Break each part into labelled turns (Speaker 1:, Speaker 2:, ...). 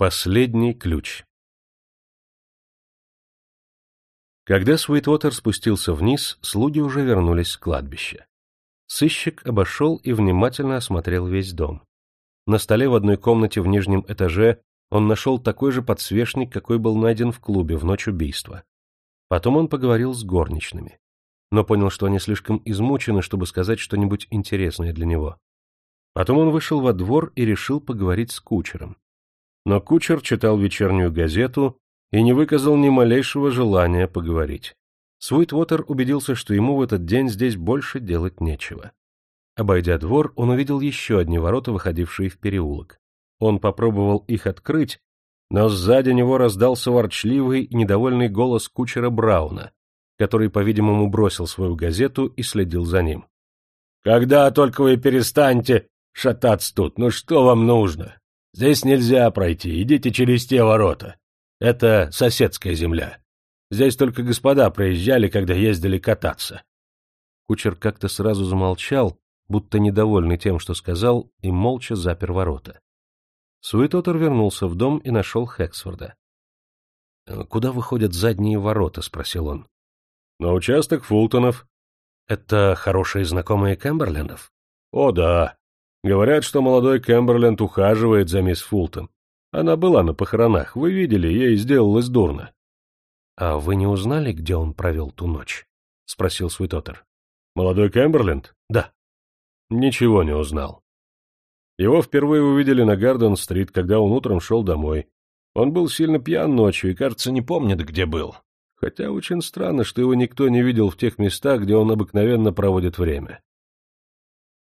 Speaker 1: Последний ключ Когда Суитвотер спустился вниз, слуги уже вернулись с кладбища. Сыщик обошел и внимательно осмотрел весь дом. На столе в одной комнате в нижнем этаже он нашел такой же подсвечник, какой был найден в клубе в ночь убийства. Потом он поговорил с горничными, но понял, что они слишком измучены, чтобы сказать что-нибудь интересное для него. Потом он вышел во двор и решил поговорить с кучером. Но кучер читал вечернюю газету и не выказал ни малейшего желания поговорить. Суитвотер убедился, что ему в этот день здесь больше делать нечего. Обойдя двор, он увидел еще одни ворота, выходившие в переулок. Он попробовал их открыть, но сзади него раздался ворчливый и недовольный голос кучера Брауна, который, по-видимому, бросил свою газету и следил за ним. — Когда только вы перестанете шататься тут, ну что вам нужно? Здесь нельзя пройти, идите через те ворота. Это соседская земля. Здесь только господа проезжали, когда ездили кататься. Кучер как-то сразу замолчал, будто недовольный тем, что сказал, и молча запер ворота. Суетотер вернулся в дом и нашел Хексфорда. — Куда выходят задние ворота? — спросил он. — На участок Фултонов. — Это хорошие знакомые Кэмберлендов? — О, да. Говорят, что молодой Кэмберленд ухаживает за мисс Фултон. Она была на похоронах, вы видели, ей сделалось дурно. — А вы не узнали, где он провел ту ночь? — спросил Суетотер. — Молодой Кэмберленд? — Да. — Ничего не узнал. Его впервые увидели на Гарден-стрит, когда он утром шел домой. Он был сильно пьян ночью и, кажется, не помнит, где был. Хотя очень странно, что его никто не видел в тех местах, где он обыкновенно проводит время.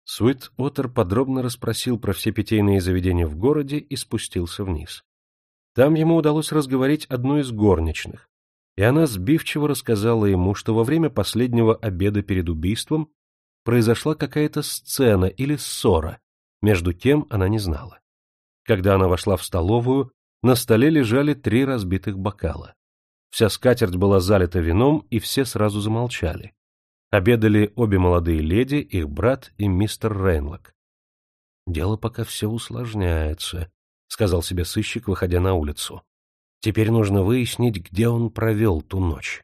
Speaker 1: Суит Оттер подробно расспросил про все питейные заведения в городе и спустился вниз. Там ему удалось разговорить одну из горничных, и она сбивчиво рассказала ему, что во время последнего обеда перед убийством произошла какая-то сцена или ссора, между кем она не знала. Когда она вошла в столовую, на столе лежали три разбитых бокала. Вся скатерть была залита вином, и все сразу замолчали. Обедали обе молодые леди, их брат и мистер Рейнлок. «Дело пока все усложняется», — сказал себе сыщик, выходя на улицу. «Теперь нужно выяснить, где он провел ту ночь».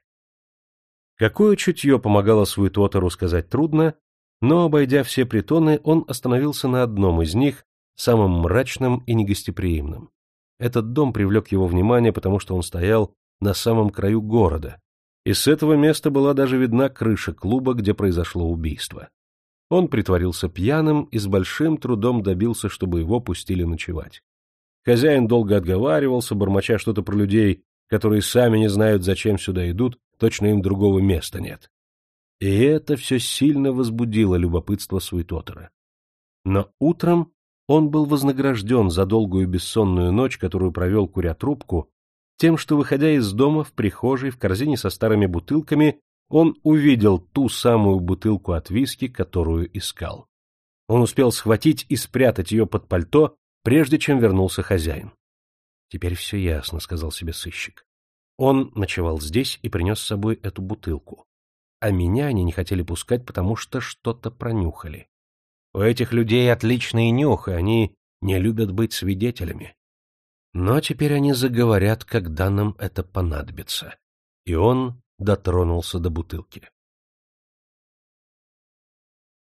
Speaker 1: Какое чутье помогало Суетуотеру сказать трудно, но, обойдя все притоны, он остановился на одном из них, самым мрачным и негостеприимным. Этот дом привлек его внимание, потому что он стоял на самом краю города, и с этого места была даже видна крыша клуба, где произошло убийство. Он притворился пьяным и с большим трудом добился, чтобы его пустили ночевать. Хозяин долго отговаривался, бормоча что-то про людей, которые сами не знают, зачем сюда идут, точно им другого места нет. И это все сильно возбудило любопытство Суетотера. Но утром он был вознагражден за долгую бессонную ночь, которую провел куря трубку, тем, что, выходя из дома в прихожей в корзине со старыми бутылками, он увидел ту самую бутылку от виски, которую искал. Он успел схватить и спрятать ее под пальто, прежде чем вернулся хозяин. «Теперь все ясно», — сказал себе сыщик. Он ночевал здесь и принес с собой эту бутылку а меня они не хотели пускать, потому что что-то пронюхали. У этих людей отличный нюх, и они не любят быть свидетелями. Но теперь они заговорят, когда нам это понадобится. И он дотронулся до бутылки.